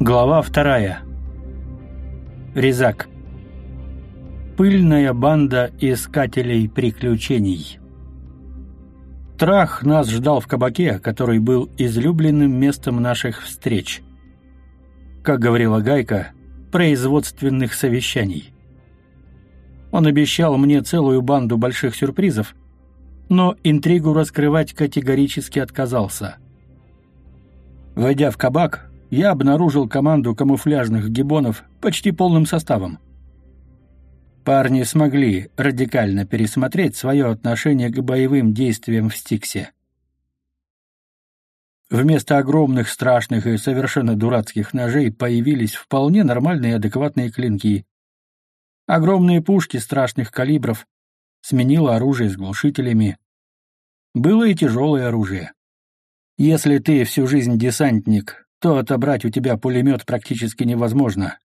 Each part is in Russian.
Глава вторая. Резак. Пыльная банда искателей приключений. Трах нас ждал в кабаке, который был излюбленным местом наших встреч. Как говорила Гайка, производственных совещаний. Он обещал мне целую банду больших сюрпризов, но интригу раскрывать категорически отказался. Войдя в кабак, я обнаружил команду камуфляжных гибонов почти полным составом. Парни смогли радикально пересмотреть свое отношение к боевым действиям в Стиксе. Вместо огромных, страшных и совершенно дурацких ножей появились вполне нормальные адекватные клинки. Огромные пушки страшных калибров сменило оружие с глушителями. Было и тяжелое оружие. Если ты всю жизнь десантник, то отобрать у тебя пулемет практически невозможно.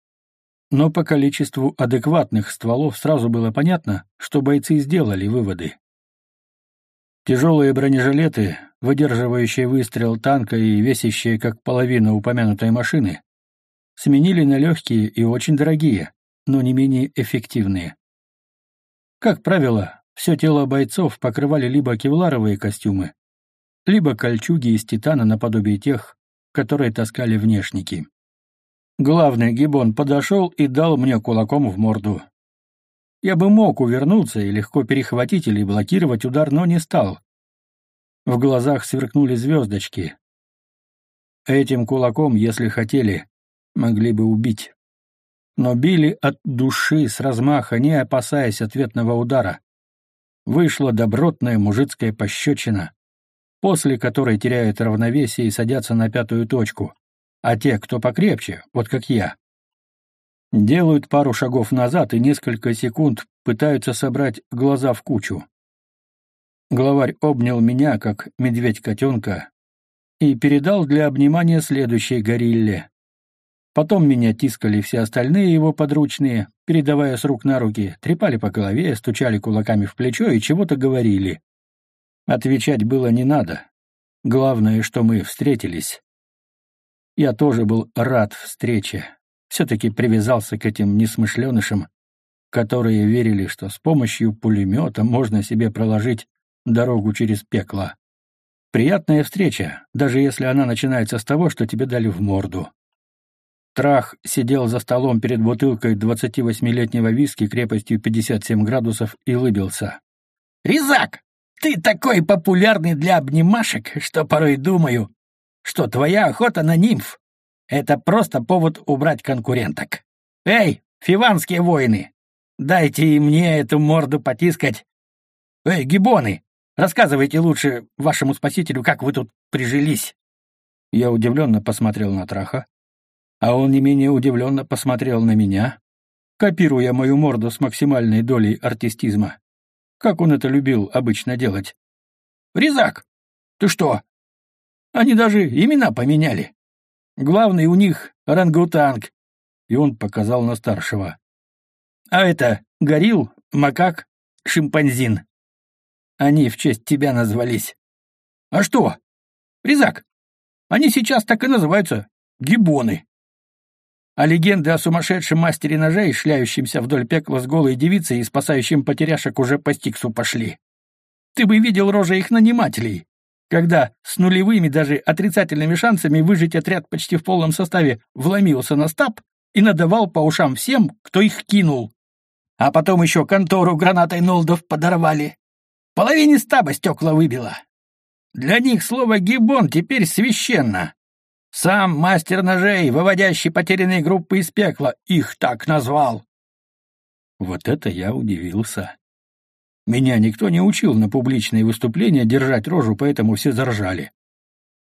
Но по количеству адекватных стволов сразу было понятно, что бойцы сделали выводы. Тяжелые бронежилеты, выдерживающие выстрел танка и весящие как половина упомянутой машины, сменили на легкие и очень дорогие, но не менее эффективные. Как правило, все тело бойцов покрывали либо кевларовые костюмы, либо кольчуги из титана наподобие тех, которые таскали внешники. Главный гибон подошел и дал мне кулаком в морду. Я бы мог увернуться и легко перехватить или блокировать удар, но не стал. В глазах сверкнули звездочки. Этим кулаком, если хотели, могли бы убить. Но били от души с размаха, не опасаясь ответного удара. Вышла добротная мужицкая пощечина, после которой теряют равновесие и садятся на пятую точку, а те, кто покрепче, вот как я, делают пару шагов назад и несколько секунд пытаются собрать глаза в кучу. Главарь обнял меня, как медведь-котенка, и передал для обнимания следующей горилле. Потом меня тискали все остальные его подручные, передавая с рук на руки, трепали по голове, стучали кулаками в плечо и чего-то говорили. Отвечать было не надо. Главное, что мы встретились. Я тоже был рад встрече. Все-таки привязался к этим несмышленышам, которые верили, что с помощью пулемета можно себе проложить дорогу через пекло. Приятная встреча, даже если она начинается с того, что тебе дали в морду. Трах сидел за столом перед бутылкой 28-летнего виски крепостью 57 градусов и улыбился. «Резак, ты такой популярный для обнимашек, что порой думаю, что твоя охота на нимф — это просто повод убрать конкуренток. Эй, фиванские воины, дайте и мне эту морду потискать. Эй, гибоны, рассказывайте лучше вашему спасителю, как вы тут прижились. Я удивленно посмотрел на Траха, а он не менее удивленно посмотрел на меня, копируя мою морду с максимальной долей артистизма как он это любил обычно делать. «Резак, ты что? Они даже имена поменяли. Главный у них — орангутанг». И он показал на старшего. «А это горилл, макак, шимпанзин. Они в честь тебя назвались. А что? Резак, они сейчас так и называются — гибоны. А легенды о сумасшедшем мастере ножей, шляющемся вдоль пекла с голой девицей и спасающим потеряшек уже по стиксу пошли. Ты бы видел рожи их нанимателей, когда с нулевыми, даже отрицательными шансами выжить отряд почти в полном составе вломился на стаб и надавал по ушам всем, кто их кинул. А потом еще контору гранатой Нолдов подорвали. Половине стаба стекла выбило. Для них слово «гибон» теперь священно. Сам мастер ножей, выводящий потерянные группы из пекла, их так назвал. Вот это я удивился. Меня никто не учил на публичные выступления держать рожу, поэтому все заржали.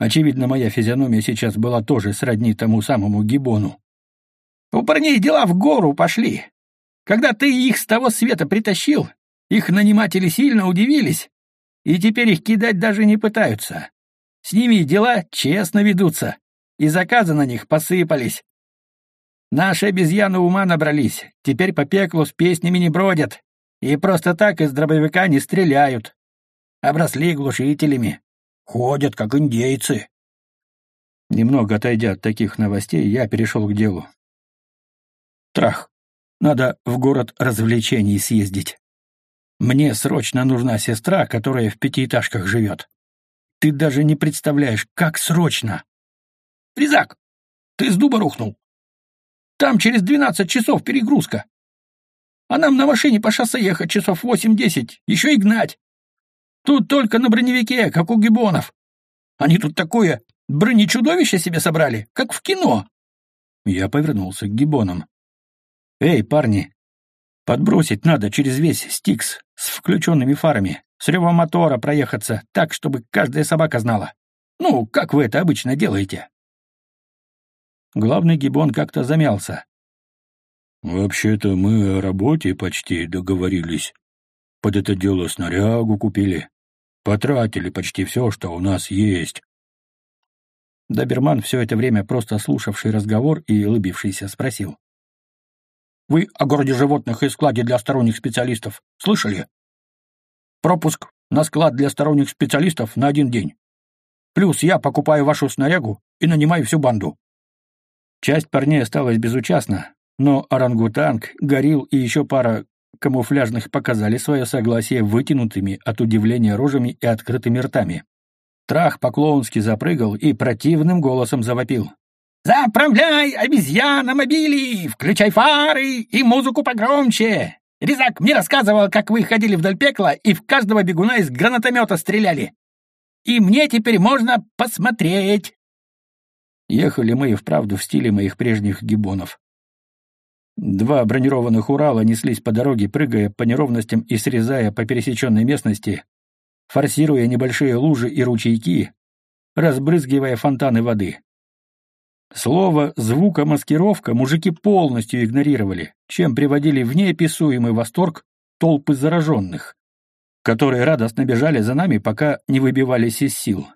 Очевидно, моя физиономия сейчас была тоже сродни тому самому гибону. У парней дела в гору пошли. Когда ты их с того света притащил, их наниматели сильно удивились, и теперь их кидать даже не пытаются. С ними дела честно ведутся и заказы на них посыпались. Наши обезьяны ума набрались, теперь по пеклу с песнями не бродят, и просто так из дробовика не стреляют. Обросли глушителями, ходят, как индейцы. Немного отойдя от таких новостей, я перешел к делу. Трах. Надо в город развлечений съездить. Мне срочно нужна сестра, которая в пятиэтажках живет. Ты даже не представляешь, как срочно. Резак, ты с дуба рухнул. Там через двенадцать часов перегрузка. А нам на машине по шоссе ехать часов восемь-десять, еще и гнать. Тут только на броневике, как у гибонов. Они тут такое бронечудовище себе собрали, как в кино. Я повернулся к гибонам. «Эй, парни, подбросить надо через весь Стикс с включенными фарами, с ревом мотора проехаться так, чтобы каждая собака знала. Ну, как вы это обычно делаете?» Главный гибон как-то замялся. «Вообще-то мы о работе почти договорились. Под это дело снарягу купили. Потратили почти все, что у нас есть». Доберман, все это время просто слушавший разговор и улыбившийся, спросил. «Вы о городе животных и складе для сторонних специалистов слышали? Пропуск на склад для сторонних специалистов на один день. Плюс я покупаю вашу снарягу и нанимаю всю банду. Часть парней осталась безучастна, но орангутанг, горил и еще пара камуфляжных показали свое согласие вытянутыми от удивления рожами и открытыми ртами. Трах по-клоунски запрыгал и противным голосом завопил. «Заправляй, обезьяна, мобили! Включай фары и музыку погромче! Резак мне рассказывал, как вы ходили вдоль пекла и в каждого бегуна из гранатомета стреляли. И мне теперь можно посмотреть!» Ехали мы и вправду в стиле моих прежних гибонов. Два бронированных Урала неслись по дороге, прыгая по неровностям и срезая по пересеченной местности, форсируя небольшие лужи и ручейки, разбрызгивая фонтаны воды. Слово «звукомаскировка» мужики полностью игнорировали, чем приводили в неописуемый восторг толпы зараженных, которые радостно бежали за нами, пока не выбивались из сил.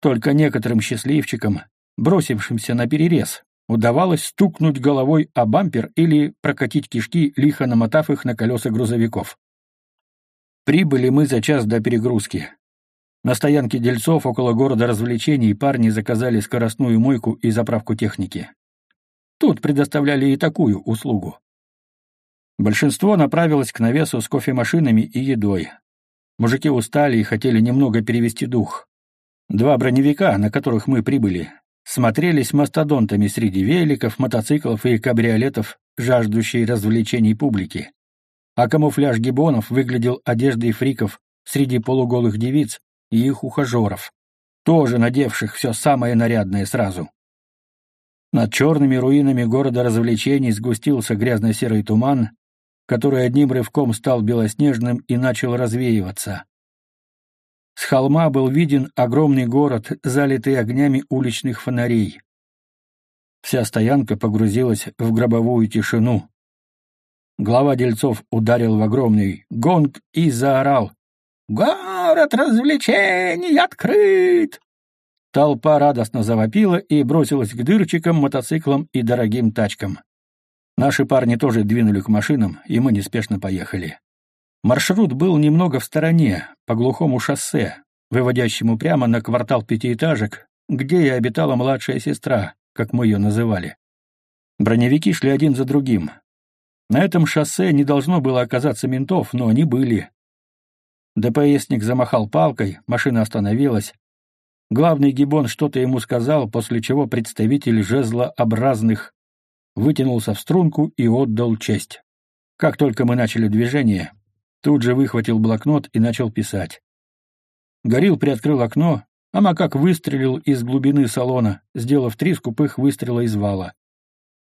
Только некоторым счастливчикам бросившимся на перерез, удавалось стукнуть головой о бампер или прокатить кишки, лихо намотав их на колеса грузовиков. Прибыли мы за час до перегрузки. На стоянке дельцов около города развлечений парни заказали скоростную мойку и заправку техники. Тут предоставляли и такую услугу. Большинство направилось к навесу с кофемашинами и едой. Мужики устали и хотели немного перевести дух. Два броневика, на которых мы прибыли, смотрелись мастодонтами среди великов, мотоциклов и кабриолетов, жаждущей развлечений публики. А камуфляж гибонов выглядел одеждой фриков среди полуголых девиц и их ухажеров, тоже надевших все самое нарядное сразу. Над черными руинами города развлечений сгустился грязно-серый туман, который одним рывком стал белоснежным и начал развеиваться. С холма был виден огромный город, залитый огнями уличных фонарей. Вся стоянка погрузилась в гробовую тишину. Глава дельцов ударил в огромный гонг и заорал. «Город развлечений открыт!» Толпа радостно завопила и бросилась к дырчикам, мотоциклам и дорогим тачкам. Наши парни тоже двинули к машинам, и мы неспешно поехали. Маршрут был немного в стороне, по глухому шоссе, выводящему прямо на квартал пятиэтажек, где и обитала младшая сестра, как мы ее называли. Броневики шли один за другим. На этом шоссе не должно было оказаться ментов, но они были. ДПСник замахал палкой, машина остановилась. Главный гибон что-то ему сказал, после чего представитель жезлообразных вытянулся в струнку и отдал честь. Как только мы начали движение, Тут же выхватил блокнот и начал писать. Горил приоткрыл окно, а макак выстрелил из глубины салона, сделав три скупых выстрела из вала.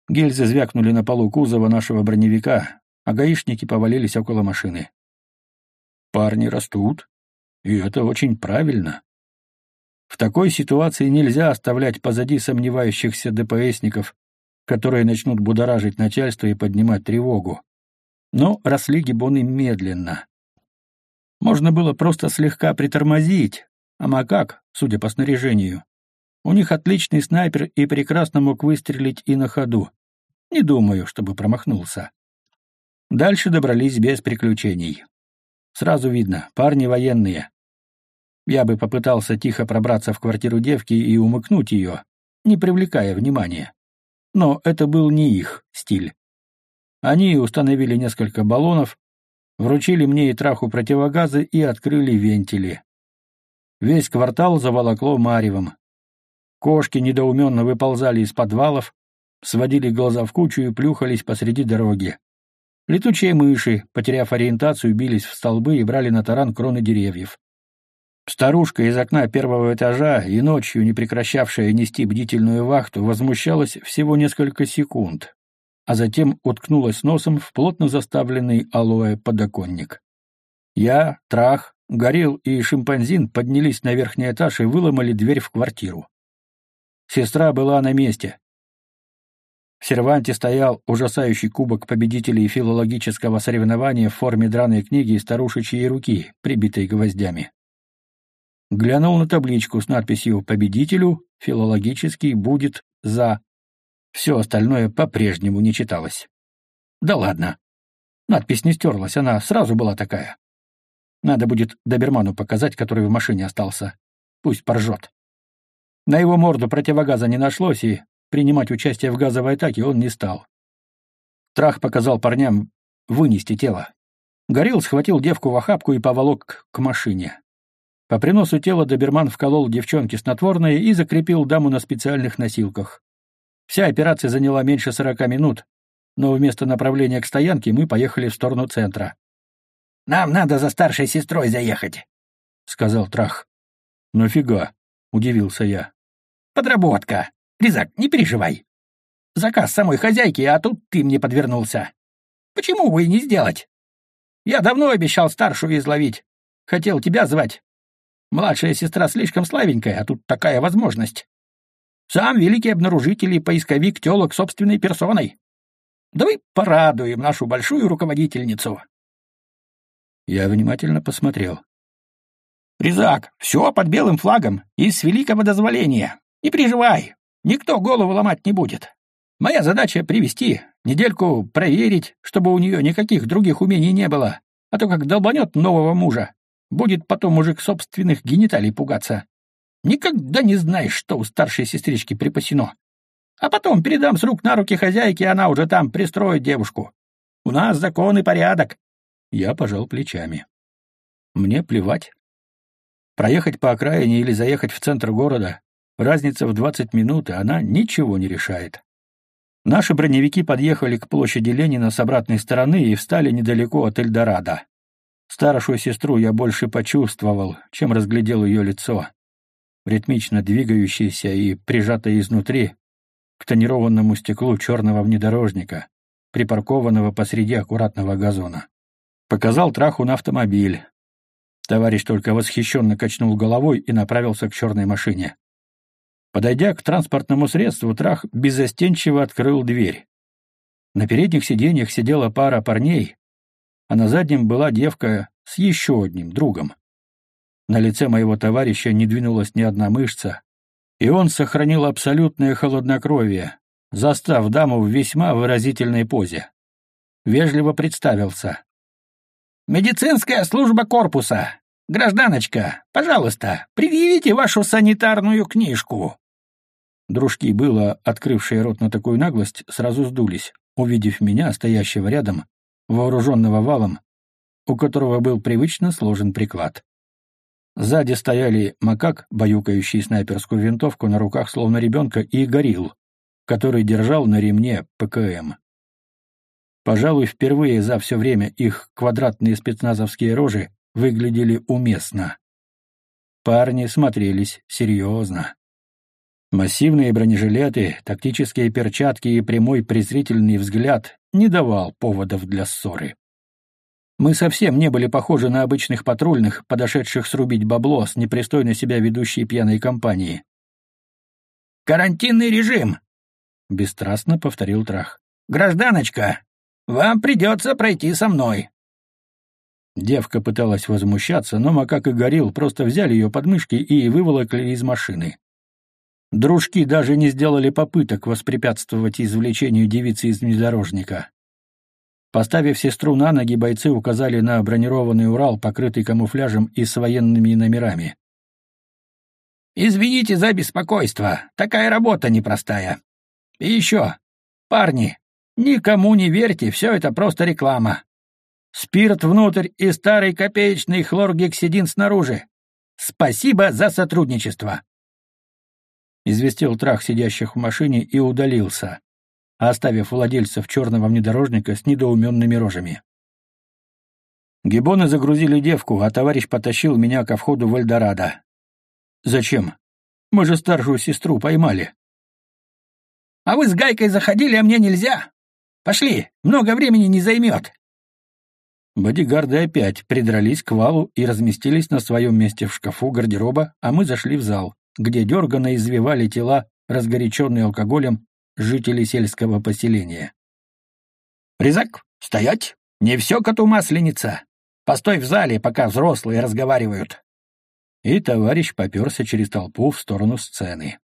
Гильзы звякнули на полу кузова нашего броневика, а гаишники повалились около машины. Парни растут, и это очень правильно. В такой ситуации нельзя оставлять позади сомневающихся ДПСников, которые начнут будоражить начальство и поднимать тревогу но росли гибоны медленно. Можно было просто слегка притормозить, а макак, судя по снаряжению, у них отличный снайпер и прекрасно мог выстрелить и на ходу. Не думаю, чтобы промахнулся. Дальше добрались без приключений. Сразу видно, парни военные. Я бы попытался тихо пробраться в квартиру девки и умыкнуть ее, не привлекая внимания. Но это был не их стиль. Они установили несколько баллонов, вручили мне и траху противогазы и открыли вентили. Весь квартал заволокло маревом. Кошки недоуменно выползали из подвалов, сводили глаза в кучу и плюхались посреди дороги. Летучие мыши, потеряв ориентацию, бились в столбы и брали на таран кроны деревьев. Старушка из окна первого этажа и ночью не прекращавшая нести бдительную вахту возмущалась всего несколько секунд, а затем уткнулась носом в плотно заставленный алоэ подоконник. Я, Трах, Горилл и Шимпанзин поднялись на верхний этаж и выломали дверь в квартиру. Сестра была на месте. В серванте стоял ужасающий кубок победителей филологического соревнования в форме драной книги и старушечьей руки, прибитой гвоздями. Глянул на табличку с надписью «Победителю» филологический будет «за». Все остальное по-прежнему не читалось. Да ладно. Надпись не стерлась, она сразу была такая. Надо будет доберману показать, который в машине остался. Пусть поржет. На его морду противогаза не нашлось, и принимать участие в газовой атаке он не стал. Трах показал парням вынести тело. Горилл схватил девку в охапку и поволок к машине. По приносу тела доберман вколол девчонке снотворное и закрепил даму на специальных носилках. Вся операция заняла меньше сорока минут, но вместо направления к стоянке мы поехали в сторону центра. «Нам надо за старшей сестрой заехать», — сказал Трах. «Нафига?» — удивился я. «Подработка. Резак, не переживай. Заказ самой хозяйки, а тут ты мне подвернулся. Почему бы и не сделать? Я давно обещал старшую изловить. Хотел тебя звать. Младшая сестра слишком славенькая, а тут такая возможность. Сам великий обнаружитель и поисковик телок собственной персоной. Давай порадуем нашу большую руководительницу. Я внимательно посмотрел. Резак, все под белым флагом и с великого дозволения. Не переживай, никто голову ломать не будет. Моя задача — привести, недельку проверить, чтобы у нее никаких других умений не было, а то как долбанет нового мужа, будет потом мужик собственных гениталий пугаться. Никогда не знаешь, что у старшей сестрички припасено. А потом передам с рук на руки хозяйке, она уже там пристроит девушку. У нас закон и порядок. Я пожал плечами. Мне плевать. Проехать по окраине или заехать в центр города — разница в 20 минут, и она ничего не решает. Наши броневики подъехали к площади Ленина с обратной стороны и встали недалеко от Эльдорадо. Старшую сестру я больше почувствовал, чем разглядел ее лицо. Ритмично двигающееся и прижатое изнутри к тонированному стеклу черного внедорожника, припаркованного посреди аккуратного газона. Показал траху на автомобиль, Товарищ только восхищенно качнул головой и направился к черной машине. Подойдя к транспортному средству, Трах безостенчиво открыл дверь. На передних сиденьях сидела пара парней, а на заднем была девка с еще одним другом. На лице моего товарища не двинулась ни одна мышца, и он сохранил абсолютное холоднокровие, застав даму в весьма выразительной позе. Вежливо представился. Медицинская служба корпуса. Гражданочка, пожалуйста, предъявите вашу санитарную книжку. Дружки было, открывшие рот на такую наглость, сразу сдулись, увидев меня, стоящего рядом, вооруженного валом, у которого был привычно сложен приклад. Сзади стояли макак, баюкающий снайперскую винтовку на руках словно ребенка, и горилл, который держал на ремне ПКМ. Пожалуй, впервые за все время их квадратные спецназовские рожи выглядели уместно. Парни смотрелись серьезно. Массивные бронежилеты, тактические перчатки и прямой презрительный взгляд не давал поводов для ссоры. Мы совсем не были похожи на обычных патрульных, подошедших срубить бабло с непристойно себя ведущей пьяной компании. «Карантинный режим!» — бесстрастно повторил Трах. «Гражданочка, вам придется пройти со мной». Девка пыталась возмущаться, но Макак и Горилл просто взяли ее подмышки и выволокли из машины. Дружки даже не сделали попыток воспрепятствовать извлечению девицы из внедорожника. Поставив сестру на ноги, бойцы указали на бронированный Урал, покрытый камуфляжем и с военными номерами. Извините за беспокойство, такая работа непростая. И еще, парни, никому не верьте, все это просто реклама. Спирт внутрь и старый копеечный хлоргексидин снаружи. Спасибо за сотрудничество. Известил трах сидящих в машине и удалился, оставив владельцев черного внедорожника с недоуменными рожами. Гибоны загрузили девку, а товарищ потащил меня ко входу в Эльдорадо. «Зачем? Мы же старшую сестру поймали». «А вы с Гайкой заходили, а мне нельзя? Пошли, много времени не займет». Бодигарды опять придрались к валу и разместились на своем месте в шкафу гардероба, а мы зашли в зал, где дерганно извивали тела, разгоряченные алкоголем, жителей сельского поселения. «Резак, стоять! Не все коту масленица! Постой в зале, пока взрослые разговаривают!» И товарищ поперся через толпу в сторону сцены.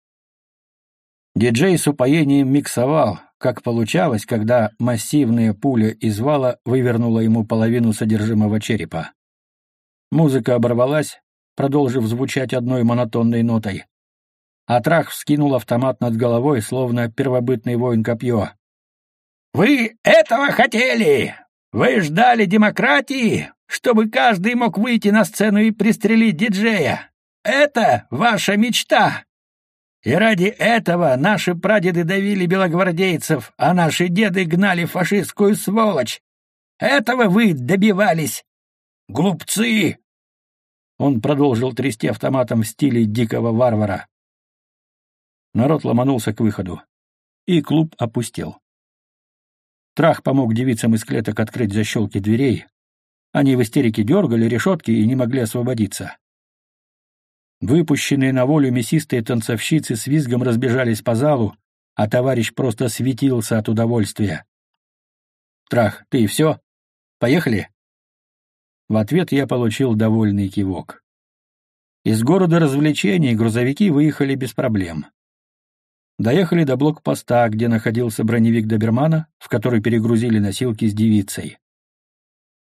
Диджей с упоением миксовал, как получалось, когда массивная пуля из вала вывернула ему половину содержимого черепа. Музыка оборвалась, продолжив звучать одной монотонной нотой. Атрах вскинул автомат над головой, словно первобытный воин копье. «Вы этого хотели! Вы ждали демократии, чтобы каждый мог выйти на сцену и пристрелить диджея! Это ваша мечта! И ради этого наши прадеды давили белогвардейцев, а наши деды гнали фашистскую сволочь. Этого вы добивались. Глупцы!» Он продолжил трясти автоматом в стиле дикого варвара. Народ ломанулся к выходу, и клуб опустел. Трах помог девицам из клеток открыть защелки дверей. Они в истерике дергали решетки и не могли освободиться. Выпущенные на волю мясистые танцовщицы с визгом разбежались по залу, а товарищ просто светился от удовольствия. «Трах, ты и все? Поехали?» В ответ я получил довольный кивок. Из города развлечений грузовики выехали без проблем. Доехали до блокпоста, где находился броневик Добермана, в который перегрузили носилки с девицей.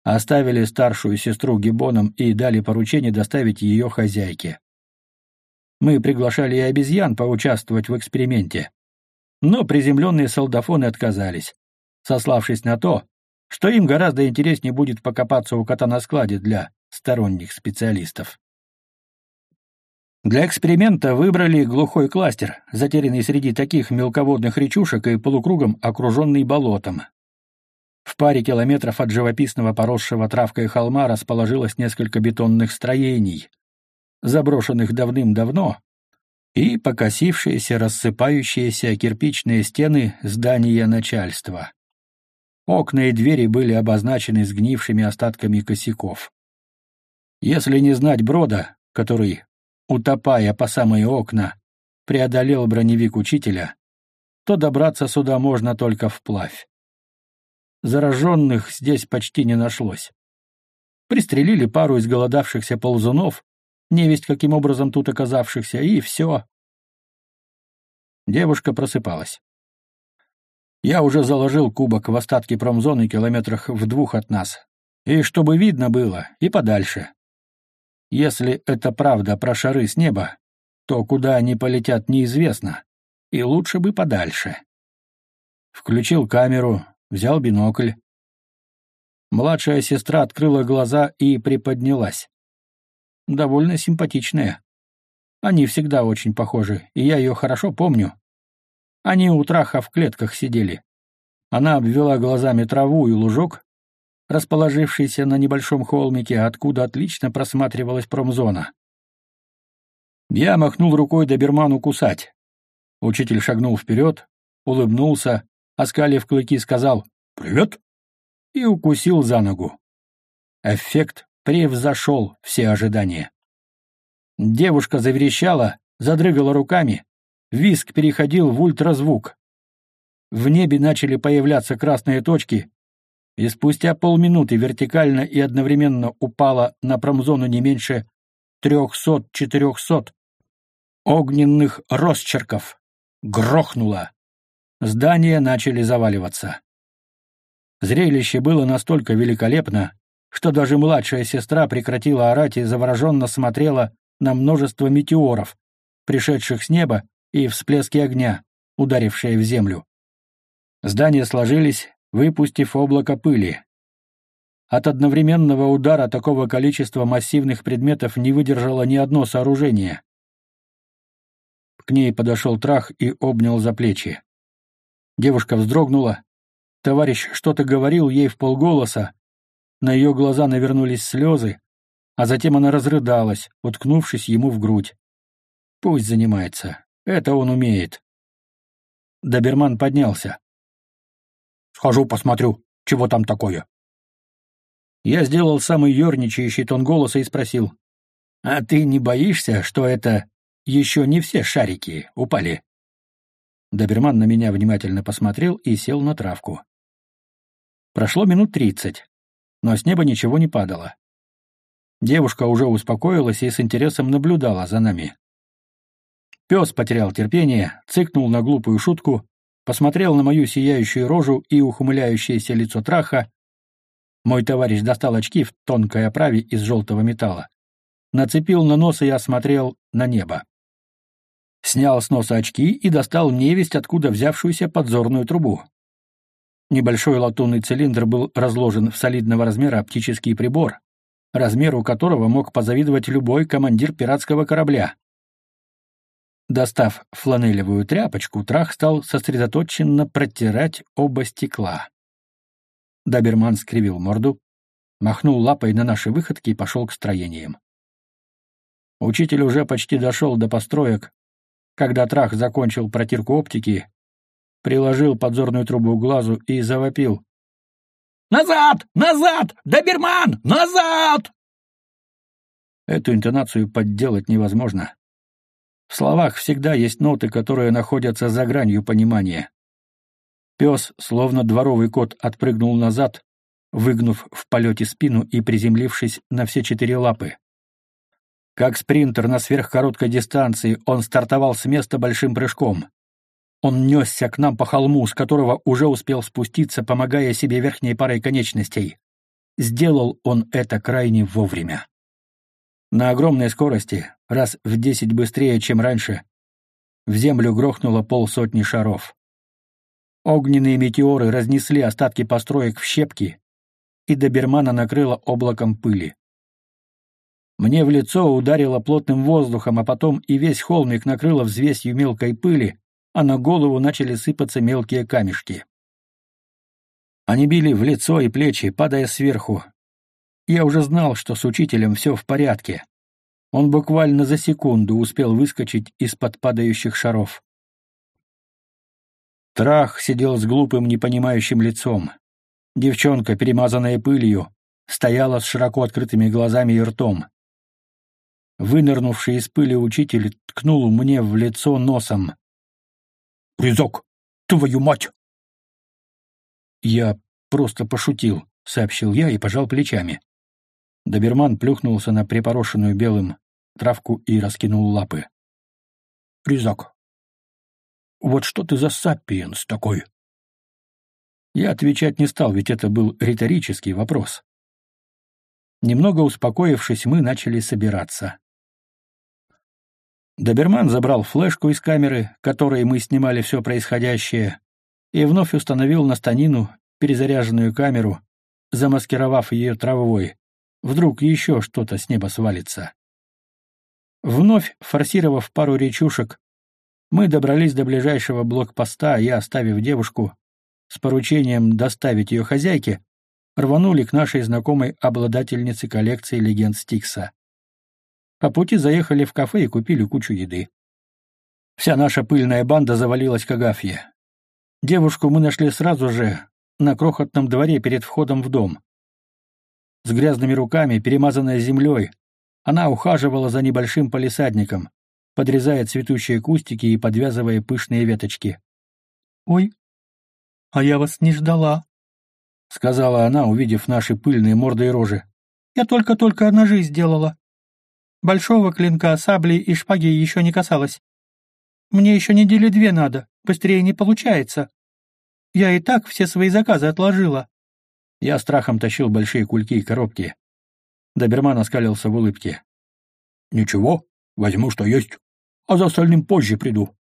Оставили старшую сестру Гибоном и дали поручение доставить ее хозяйке. Мы приглашали и обезьян поучаствовать в эксперименте. Но приземленные солдафоны отказались, сославшись на то, что им гораздо интереснее будет покопаться у кота на складе для сторонних специалистов. Для эксперимента выбрали глухой кластер, затерянный среди таких мелководных речушек и полукругом окруженный болотом. В паре километров от живописного поросшего травкой холма расположилось несколько бетонных строений, заброшенных давным-давно, и покосившиеся, рассыпающиеся кирпичные стены здания начальства. Окна и двери были обозначены сгнившими остатками косяков. Если не знать брода, который, утопая по самые окна, преодолел броневик учителя, то добраться сюда можно только вплавь. Зараженных здесь почти не нашлось. Пристрелили пару изголодавшихся ползунов, невесть каким образом тут оказавшихся, и все. Девушка просыпалась. Я уже заложил кубок в остатки промзоны километрах в двух от нас. И чтобы видно было, и подальше. Если это правда про шары с неба, то куда они полетят неизвестно, и лучше бы подальше. Включил камеру, взял бинокль. Младшая сестра открыла глаза и приподнялась довольно симпатичная. Они всегда очень похожи, и я ее хорошо помню. Они у траха в клетках сидели. Она обвела глазами траву и лужок, расположившийся на небольшом холмике, откуда отлично просматривалась промзона. Я махнул рукой доберману кусать. Учитель шагнул вперед, улыбнулся, оскалив клыки, сказал «Привет!» и укусил за ногу. Эффект превзошел все ожидания. Девушка заверещала, задрыгала руками, виск переходил в ультразвук. В небе начали появляться красные точки, и спустя полминуты вертикально и одновременно упала на промзону не меньше трехсот-четырехсот огненных росчерков. Грохнуло. Здания начали заваливаться. Зрелище было настолько великолепно, что даже младшая сестра прекратила орать и завороженно смотрела на множество метеоров, пришедших с неба, и всплески огня, ударившие в землю. Здания сложились, выпустив облако пыли. От одновременного удара такого количества массивных предметов не выдержало ни одно сооружение. К ней подошел Трах и обнял за плечи. Девушка вздрогнула. Товарищ что-то говорил ей в полголоса. На ее глаза навернулись слезы, а затем она разрыдалась, уткнувшись ему в грудь. Пусть занимается. Это он умеет. Доберман поднялся. «Схожу посмотрю, чего там такое». Я сделал самый ерничающий тон голоса и спросил. «А ты не боишься, что это еще не все шарики упали?» Доберман на меня внимательно посмотрел и сел на травку. Прошло минут тридцать, но с неба ничего не падало. Девушка уже успокоилась и с интересом наблюдала за нами. Пес потерял терпение, цыкнул на глупую шутку, посмотрел на мою сияющую рожу и ухмыляющееся лицо траха. Мой товарищ достал очки в тонкой оправе из желтого металла. Нацепил на нос и осмотрел на небо снял с носа очки и достал невесть, откуда взявшуюся подзорную трубу. Небольшой латунный цилиндр был разложен в солидного размера оптический прибор, размеру которого мог позавидовать любой командир пиратского корабля. Достав фланелевую тряпочку, Трах стал сосредоточенно протирать оба стекла. Доберман скривил морду, махнул лапой на наши выходки и пошел к строениям. Учитель уже почти дошел до построек, когда Трах закончил протирку оптики, приложил подзорную трубу к глазу и завопил. «Назад! Назад! Доберман! Назад!» Эту интонацию подделать невозможно. В словах всегда есть ноты, которые находятся за гранью понимания. Пес, словно дворовый кот, отпрыгнул назад, выгнув в полете спину и приземлившись на все четыре лапы. Как спринтер на сверхкороткой дистанции, он стартовал с места большим прыжком. Он несся к нам по холму, с которого уже успел спуститься, помогая себе верхней парой конечностей. Сделал он это крайне вовремя. На огромной скорости, раз в десять быстрее, чем раньше, в землю грохнуло полсотни шаров. Огненные метеоры разнесли остатки построек в щепки, и добермана накрыло облаком пыли. Мне в лицо ударило плотным воздухом, а потом и весь холмик накрыло взвесью мелкой пыли, а на голову начали сыпаться мелкие камешки. Они били в лицо и плечи, падая сверху. Я уже знал, что с учителем все в порядке. Он буквально за секунду успел выскочить из-под падающих шаров. Трах сидел с глупым, непонимающим лицом. Девчонка, перемазанная пылью, стояла с широко открытыми глазами и ртом. Вынырнувший из пыли учитель ткнул мне в лицо носом. «Резок! Твою мать!» «Я просто пошутил», — сообщил я и пожал плечами. Доберман плюхнулся на припорошенную белым травку и раскинул лапы. «Резак, вот что ты за сапиенс такой?» Я отвечать не стал, ведь это был риторический вопрос. Немного успокоившись, мы начали собираться. Доберман забрал флешку из камеры, которой мы снимали все происходящее, и вновь установил на станину перезаряженную камеру, замаскировав ее травой. Вдруг еще что-то с неба свалится. Вновь форсировав пару речушек, мы добрались до ближайшего блокпоста и, оставив девушку с поручением доставить ее хозяйке, рванули к нашей знакомой обладательнице коллекции легенд Стикса. По пути заехали в кафе и купили кучу еды. Вся наша пыльная банда завалилась к Агафье. Девушку мы нашли сразу же, на крохотном дворе перед входом в дом. С грязными руками, перемазанная землей, она ухаживала за небольшим полисадником, подрезая цветущие кустики и подвязывая пышные веточки. «Ой, а я вас не ждала», — сказала она, увидев наши пыльные морды и рожи. «Я только-только ножи сделала. Большого клинка, сабли и шпаги еще не касалось. Мне еще недели две надо, быстрее не получается. Я и так все свои заказы отложила. Я страхом тащил большие кульки и коробки. Доберман оскалился в улыбке. «Ничего, возьму, что есть. а за остальным позже приду.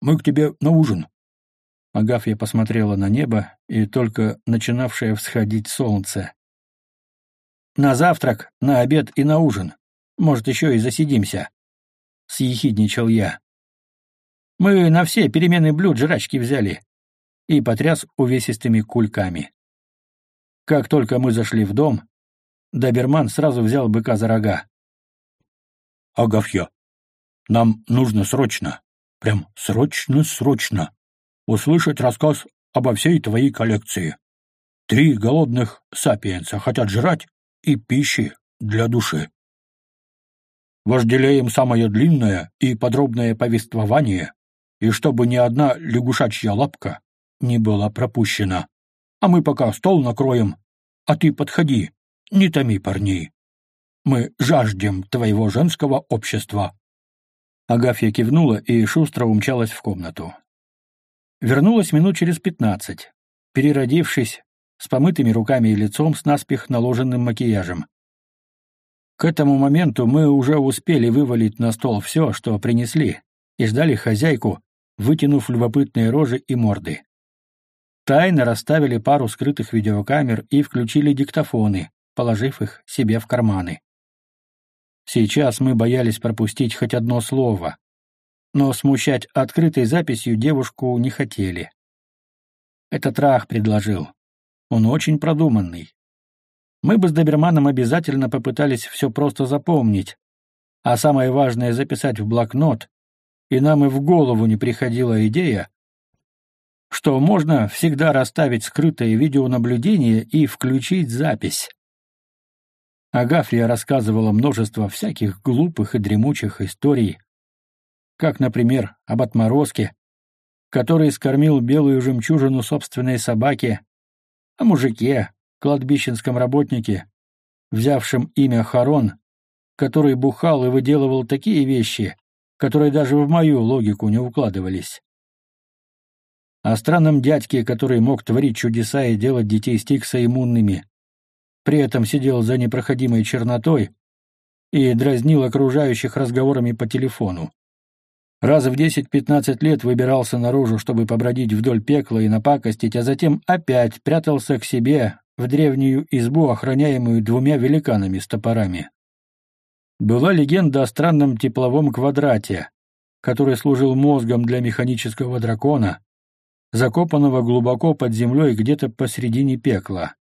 Мы к тебе на ужин». Агафья посмотрела на небо и только начинавшее всходить солнце. «На завтрак, на обед и на ужин. Может, еще и засидимся», — съехидничал я. «Мы на все перемены блюд жрачки взяли» и потряс увесистыми кульками. Как только мы зашли в дом, доберман сразу взял быка за рога. «Агафья, нам нужно срочно, прям срочно-срочно, услышать рассказ обо всей твоей коллекции. Три голодных сапиенса хотят жрать и пищи для души. Вожделеем самое длинное и подробное повествование, и чтобы ни одна лягушачья лапка не была пропущена. А мы пока стол накроем, а ты подходи, не томи парней. Мы жаждем твоего женского общества. Агафья кивнула и шустро умчалась в комнату. Вернулась минут через пятнадцать, переродившись, с помытыми руками и лицом с наспех наложенным макияжем. К этому моменту мы уже успели вывалить на стол все, что принесли, и ждали хозяйку, вытянув любопытные рожи и морды. Тайно расставили пару скрытых видеокамер и включили диктофоны, положив их себе в карманы. Сейчас мы боялись пропустить хоть одно слово, но смущать открытой записью девушку не хотели. Этот Рах предложил. Он очень продуманный. Мы бы с доберманом обязательно попытались все просто запомнить, а самое важное — записать в блокнот, и нам и в голову не приходила идея, что можно всегда расставить скрытое видеонаблюдение и включить запись. Агафья рассказывала множество всяких глупых и дремучих историй, как, например, об отморозке, который скормил белую жемчужину собственной собаке, о мужике, кладбищенском работнике, взявшем имя Харон, который бухал и выделывал такие вещи, которые даже в мою логику не укладывались о странном дядьке, который мог творить чудеса и делать детей Стикса иммунными. При этом сидел за непроходимой чернотой и дразнил окружающих разговорами по телефону. Раз в 10-15 лет выбирался наружу, чтобы побродить вдоль пекла и напакостить, а затем опять прятался к себе в древнюю избу, охраняемую двумя великанами с топорами. Была легенда о странном тепловом квадрате, который служил мозгом для механического дракона, закопанного глубоко под землей где-то посредине пекла.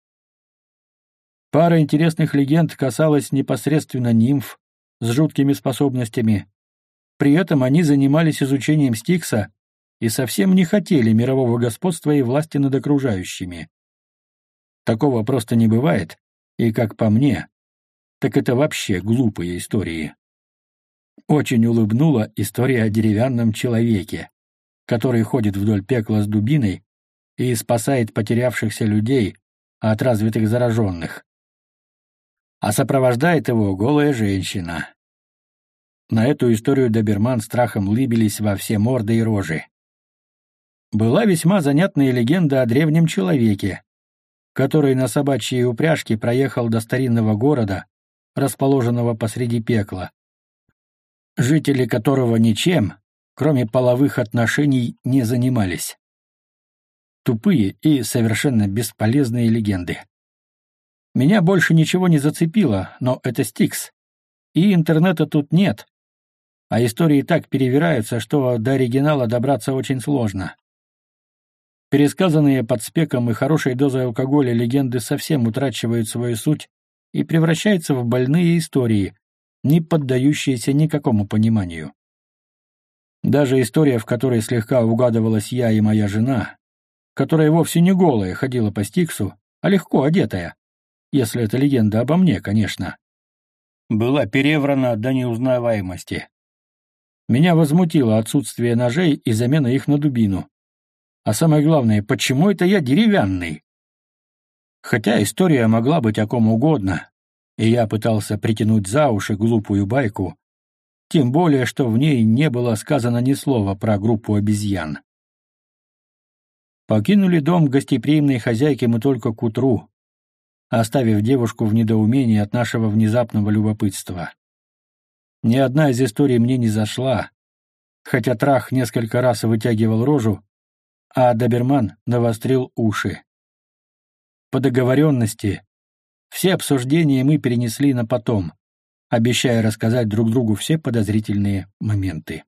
Пара интересных легенд касалась непосредственно нимф с жуткими способностями. При этом они занимались изучением Стикса и совсем не хотели мирового господства и власти над окружающими. Такого просто не бывает, и, как по мне, так это вообще глупые истории. Очень улыбнула история о деревянном человеке, который ходит вдоль пекла с дубиной и спасает потерявшихся людей от развитых зараженных. А сопровождает его голая женщина. На эту историю доберман страхом лыбились во все морды и рожи. Была весьма занятная легенда о древнем человеке, который на собачьей упряжке проехал до старинного города, расположенного посреди пекла, жители которого ничем, кроме половых отношений, не занимались. Тупые и совершенно бесполезные легенды. Меня больше ничего не зацепило, но это Стикс. И интернета тут нет. А истории так перевираются, что до оригинала добраться очень сложно. Пересказанные под спеком и хорошей дозой алкоголя легенды совсем утрачивают свою суть и превращаются в больные истории, не поддающиеся никакому пониманию. Даже история, в которой слегка угадывалась я и моя жена, которая вовсе не голая ходила по Стиксу, а легко одетая, если это легенда обо мне, конечно, была переврана до неузнаваемости. Меня возмутило отсутствие ножей и замена их на дубину. А самое главное, почему это я деревянный? Хотя история могла быть о ком угодно, и я пытался притянуть за уши глупую байку, тем более, что в ней не было сказано ни слова про группу обезьян. Покинули дом гостеприимной хозяйки мы только к утру, оставив девушку в недоумении от нашего внезапного любопытства. Ни одна из историй мне не зашла, хотя Трах несколько раз вытягивал рожу, а Доберман навострил уши. По договоренности все обсуждения мы перенесли на потом, обещая рассказать друг другу все подозрительные моменты.